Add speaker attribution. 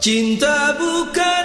Speaker 1: Cinta bukan